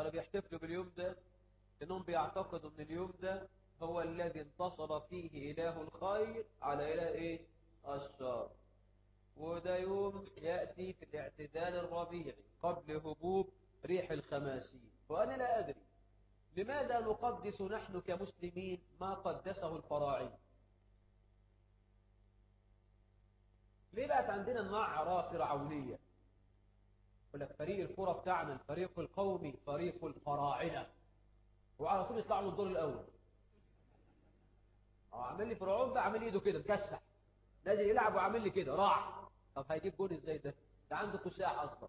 كانوا بيحتفلوا باليوم ده انهم بيعتقدوا إن اليوم ده هو الذي انتصر فيه إله الخير على إله إيه؟ الشر. وده يوم يأتي في الاعتدال الربيعي قبل هبوب ريح الخماسين. وأنا لا أدري لماذا نقدس نحن كمسلمين ما قدسه الفراعين ليه بقت عندنا النعرة فرعونية؟ يقول لك فريق الكرة بتاعنا الفريق القومي فريق الفراعنة. وعلى طول يطلعوا من الدور الأول. آه عامل لي فرعون بقى عامل إيده كده مكسح. نازل يلعب وعامل لي كده راح. طب هيجيب جون إزاي ده؟ ده عنده كساح أصلا.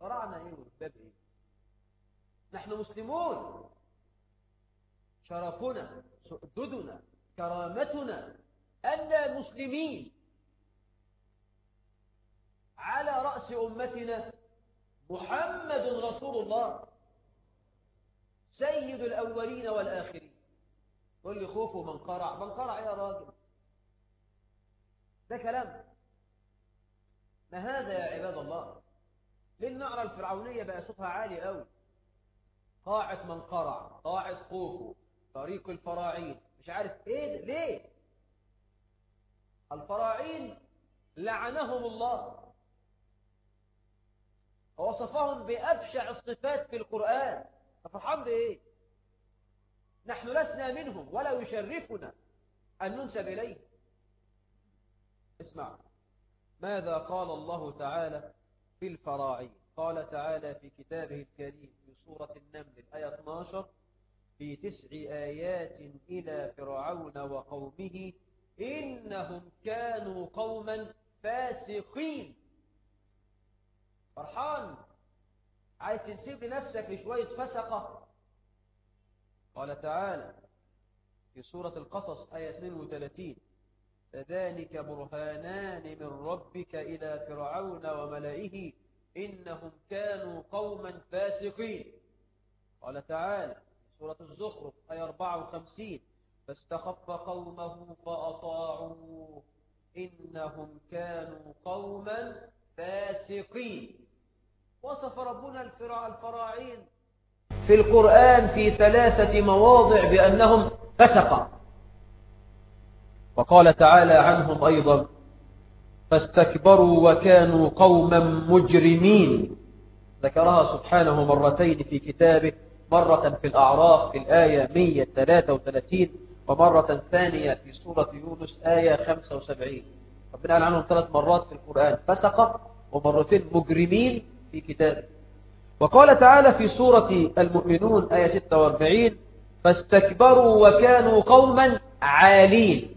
فراعنة إيه والباب إيه؟ نحن مسلمون. شرفنا سؤددنا كرامتنا. أن مسلمين. رأس أمتنا محمد رسول الله سيد الأولين والآخرين. قل لي خوفه من قرع من قرع يا راجل؟ ده كلام. ما هذا يا عباد الله؟ ليه النعرة الفرعونية بقى صوتها عالي قوي قاعة من قرع قاعة خوفه. طريق الفراعين. مش عارف إيه ليه؟ الفراعين لعنهم الله. ووصفهم بأبشع الصفات في القرآن. فرحان بإيه نحن لسنا منهم ولا يشرفنا أن ننسب إليه اسمع ماذا قال الله تعالى في الفراعين قال تعالى في كتابه الكريم في سورة النمل الآية 12 في تسع آيات إلى فرعون وقومه إنهم كانوا قوما فاسقين. فرحان. عايز تنسيب لنفسك لشوية فسقة. قال تعالى في سورة القصص آية 32 فذلك برهانان من ربك إلى فرعون وملئه إنهم كانوا قوما فاسقين. قال تعالى في سورة الزخرف آية 54 فاستخف قومه فأطاعوه إنهم كانوا قوما فاسقين. وصف ربنا الفراعين. في القرآن في ثلاثة مواضع بأنهم فسقا وقال تعالى عنهم أيضا فاستكبروا وكانوا قوما مجرمين. ذكرها سبحانه مرتين في كتابه مرة في الأعراف في الآية 133 ومرة ثانية في سورة يونس آية 75 ربنا قال عنهم ثلاث مرات في القرآن فسق ومرتين مجرمين في كتابه. وقال تعالى في سورة المؤمنون آية 46 فاستكبروا وكانوا قوما عالين.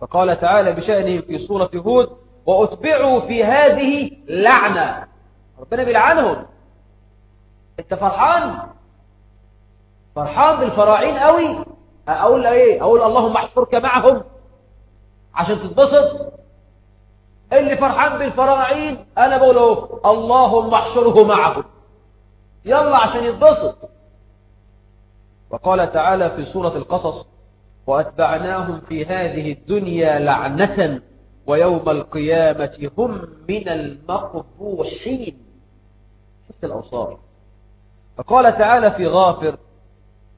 فقال تعالى بشأنهم في سورة هود وأتبعوا في هذه لعنة. ربنا بيلعنهم. أنت فرحان؟ فرحان بالفراعين قوي؟ أقول إيه؟ أقول اللهم احفرك معهم عشان تتبسط؟ اللي فرحان بالفراعين أنا بقول اهو اللهم احشره معهم يلا عشان يتبسط. وقال تعالى في سورة القصص وأتبعناهم في هذه الدنيا لعنة ويوم القيامة هم من المقبوحين. شفت الأوصاف؟ فقال تعالى في غافر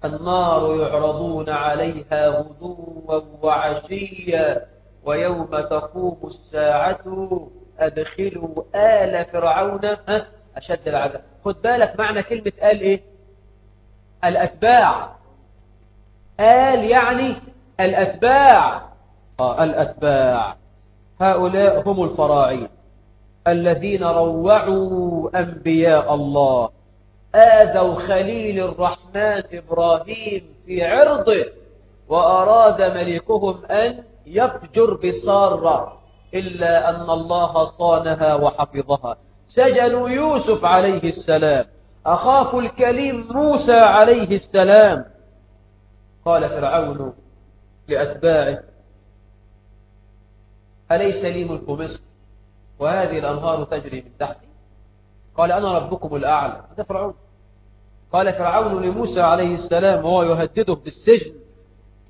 النار يعرضون عليها غدوا وعشيا. ويوم تقوم الساعة أدخلوا آل فرعون. أشد العذاب. خد بالك معنى كلمة آل إيه؟ الأتباع. آل يعني الأتباع. آه الأتباع. هؤلاء هم الفراعين الذين روعوا أنبياء الله. آذوا خليل الرحمن إبراهيم في عرضه وأراد ملكهم أن يفجر بسارة إلا أن الله صانها وحفظها. سجنوا يوسف عليه السلام. أخاف الكليم موسى عليه السلام. قال فرعون لأتباعه أليس لي ملك مصر؟ وهذه الأنهار تجري من تحتي. قال أنا ربكم الأعلى. هذا فرعون. قال فرعون لموسى عليه السلام وهو يهدده بالسجن.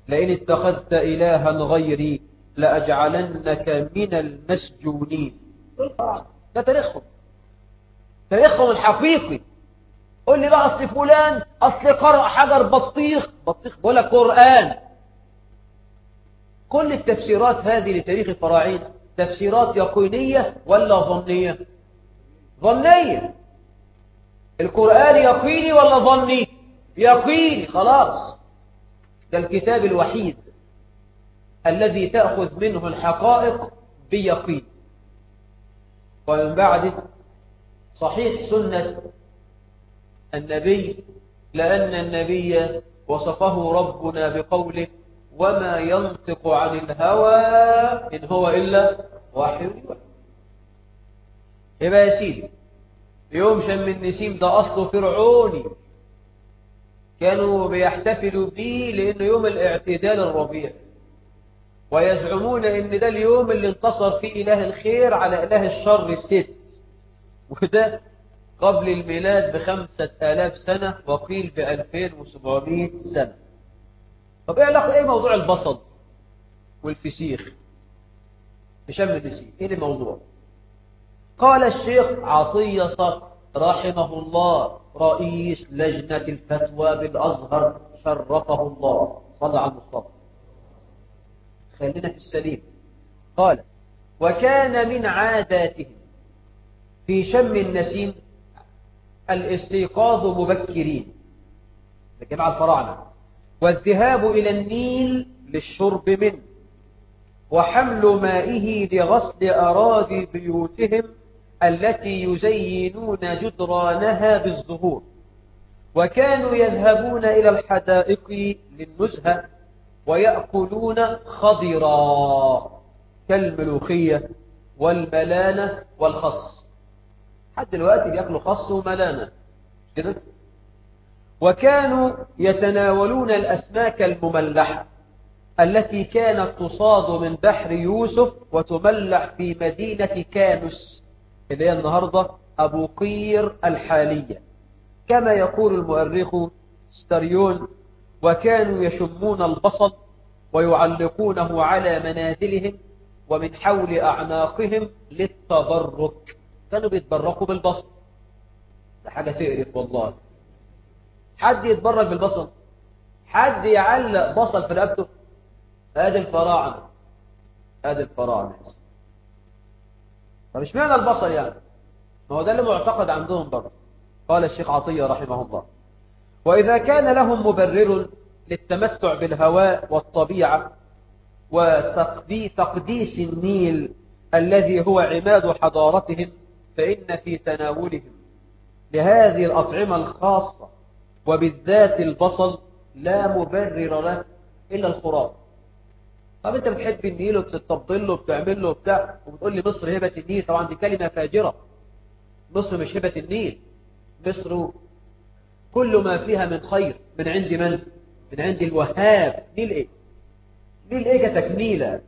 لئن اتخذت إلها غيري لأجعلنك من المسجونين. ده تاريخهم. تاريخهم الحقيقي. قول لي بقى أصل فلان أصل قرأ حجر بطيخ. بطيخ لك قرآن. كل التفسيرات هذه لتاريخ الفراعنة تفسيرات يقينية ولا ظنية؟ ظنية. القرآن يقيني ولا ظني؟ يقيني خلاص. ده الكتاب الوحيد الذي تأخذ منه الحقائق بيقين. ومن بعد صحيح سنة النبي لأن النبي وصفه ربنا بقوله وما ينطق عن الهوى إن هو إلا وحي يوحى يبقى يا سيدي؟ يوم شم النسيم ده أصله فرعوني. كانوا بيحتفلوا به لأنه يوم الاعتدال الربيع. ويزعمون إن ده اليوم اللي انتصر فيه إله الخير على إله الشر الست. وده قبل الميلاد بخمسة آلاف سنة وقيل بألفين وسبعمائة سنة. طب إيه علاقة إيه موضوع البصل والفسيخ؟ بشم النسيم إيه الموضوع؟ قال الشيخ عطية صقر رحمه الله رئيس لجنة الفتوى بالأزهر شرفه الله. صلى على المصطفى خلينا في السليم. قال وكان من عاداتهم في شم النسيم الاستيقاظ مبكرين. لجماعة الفراعنة. والذهاب إلى النيل للشرب منه وحمل مائه لغسل أراضي بيوتهم التي يزينون جدرانها بالزهور وكانوا يذهبون إلى الحدائق للنزهة ويأكلون خضرا كالملوخية والملانة والخص. حد دلوقتي بياكلوا خص وملانة كده؟ وكانوا يتناولون الأسماك المملحة التي كانت تصاد من بحر يوسف وتملح في مدينة كانوس. اللي هي النهاردة أبو قير الحالية. كما يقول المؤرخ ستاريون وكانوا يشمون البصل ويعلقونه على منازلهم ومن حول أعناقهم للتبرك. كانوا بيتبركوا بالبصل. ده حاجة تقرف والله. حد يتبرك بالبصل؟ حد يعلق بصل في رقبته؟ ادي الفراعنة. ادي الفراعنة. طب اشمعنى البصل يعني؟ ما هو ده اللي معتقد عندهم برضه. قال الشيخ عطية رحمه الله. وإذا كان لهم مبرر للتمتع بالهواء والطبيعة وتقديس النيل الذي هو عماد حضارتهم فإن في تناولهم لهذه الأطعمة الخاصة وبالذات البصل لا مبرر له إلا الخراب. طب أنت بتحب النيل وبتطبل له وبتعمل له وبتاع وبتقول لي مصر هبة النيل طبعا دي كلمة فاجرة. مصر مش هبة النيل. مصر كل ما فيها من خير من عند من؟ من عند الوهاب. نيل إيه؟ نيل إيه كتكميلة؟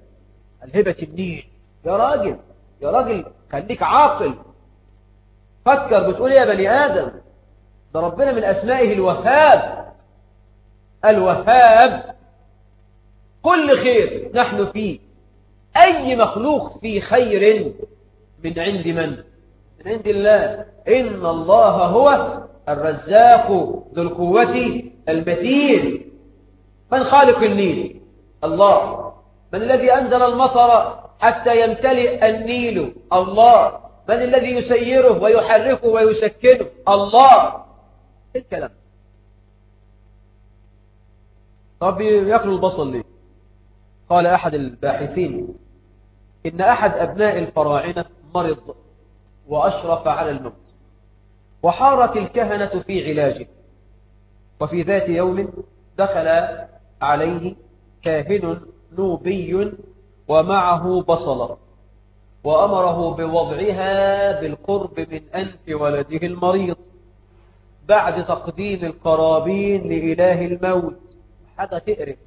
الهبة النيل. يا راجل يا راجل خليك عاقل. فكر بتقول يا بني آدم؟ ده ربنا من أسمائه الوهاب. الوهاب. كل خير نحن فيه. أي مخلوق في خير من عند من؟ من عند الله. إن الله هو الرزاق ذو القوة المتين. من خالق النيل؟ الله. من الذي أنزل المطر حتى يمتلئ النيل؟ الله. من الذي يسيره ويحركه ويسكنه؟ الله. إيه الكلام؟ طب ياكلوا البصل ليه؟ قال أحد الباحثين إن أحد أبناء الفراعنة مرض وأشرف على الموت وحارت الكهنة في علاجه وفي ذات يوم دخل عليه كاهن نوبي ومعه بصلة وأمره بوضعها بالقرب من أنف ولده المريض بعد تقديم القرابين لإله الموت. حاجة تقرف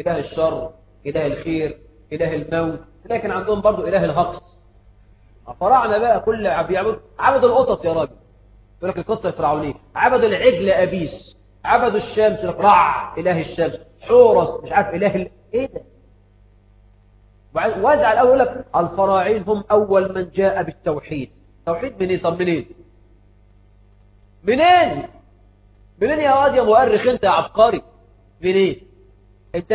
إله الشر. إله الخير إله الموت لكن عندهم برضو إله الهقص. فراعنا بقى كل بيعبد عبد القطط يا راجل. يقول لك القطة الفرعونية. عبدوا العجل أبيس. عبدوا الشمس. يقول رع إله الشمس. حورس. مش عارف إله ال... إيه ده؟ وازعل أقول لك الفراعين هم أول من جاء بالتوحيد. توحيد منين؟ طب منين؟ منين؟ منين يا واد يا مؤرخ أنت يا عبقري؟ منين؟ أنت